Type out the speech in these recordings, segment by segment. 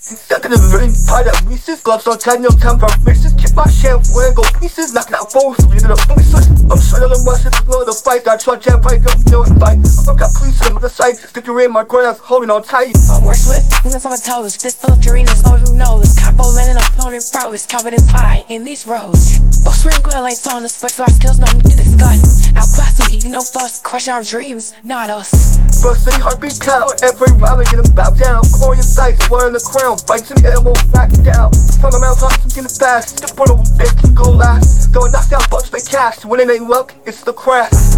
Stuck in the ring, tied up pieces, gloves on no time for fixes. Keep my shit, wearing go pieces, knocking out foes, leaving the voices. I'm straight on the west, it's below the fight, I try to fight, don't know it fight. I got police on the side, sticking in my grass, holding on tight. I'm worse with fingers on my toes. This filtering is all who knows. Capo landing opponent froze, covered in pie in these roads. Both sprinkle lights on the split, so our skills no need to discuss. Outclass me, no fuss, crush our dreams, not us. First city heartbeat count, every round I get them bow down. Glorious sights, wearing the crown, the air, won't back down. From the mouth, I'm getting fast, the portal, they can go last. Though I knock down bucks, they cast, when it ain't luck, it's the craft.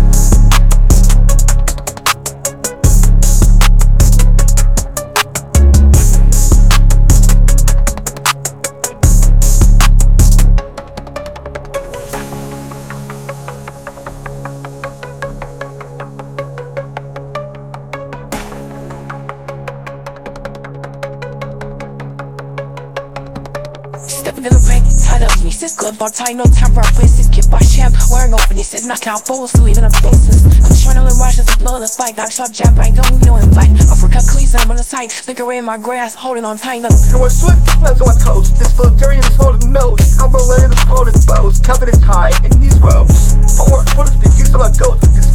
Stepping in the ring, tied up nieces, glove on tie, no time for our places. Kid by champ, wearing open, he said, knock out fools, leaving up faces. I'm trying to learn watches to blow the fight. Got shot jab, I don't know him fight. Uppercut cleats, I'm on the side, flicker in my grass, holding on tight. Look, You are swift, hands on my toes. This is holding nose. I'm related to holding bows, covered in tie in these rows. Forward, put a stick, use on my toes. This is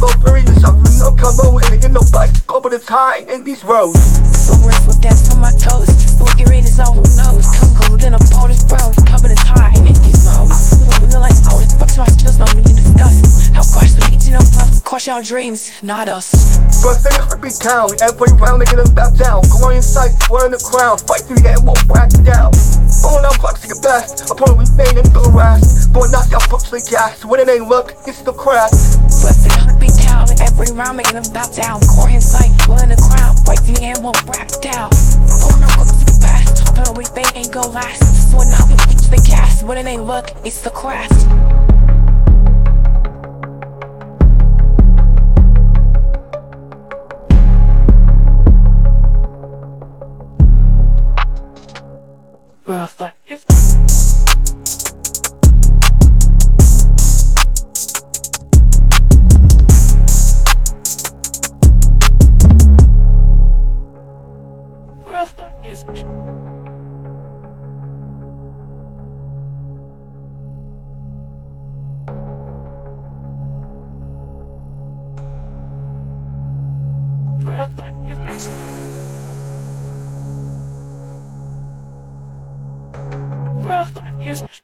something no combo, and in no bite. Open the tie in these rows. silver with dance on my toes. Crush our dreams, not us. First thing heartbeat count, every round they get them back down. Glorious sight, wearing the crown, fight through the air, won't back down. Pulling out blocks to get best, opponent we pain and the rest. Boy, knock out books like gas, when it ain't luck, it's the craft. But the heartbeat down, every round making them bow down. Core in sight, will in the crowd, fight through the air, won't back down. Pulling out books to the fast, opponent with pain ain't go last. So now we reach the gas, when it ain't luck, it's the craft. Yes.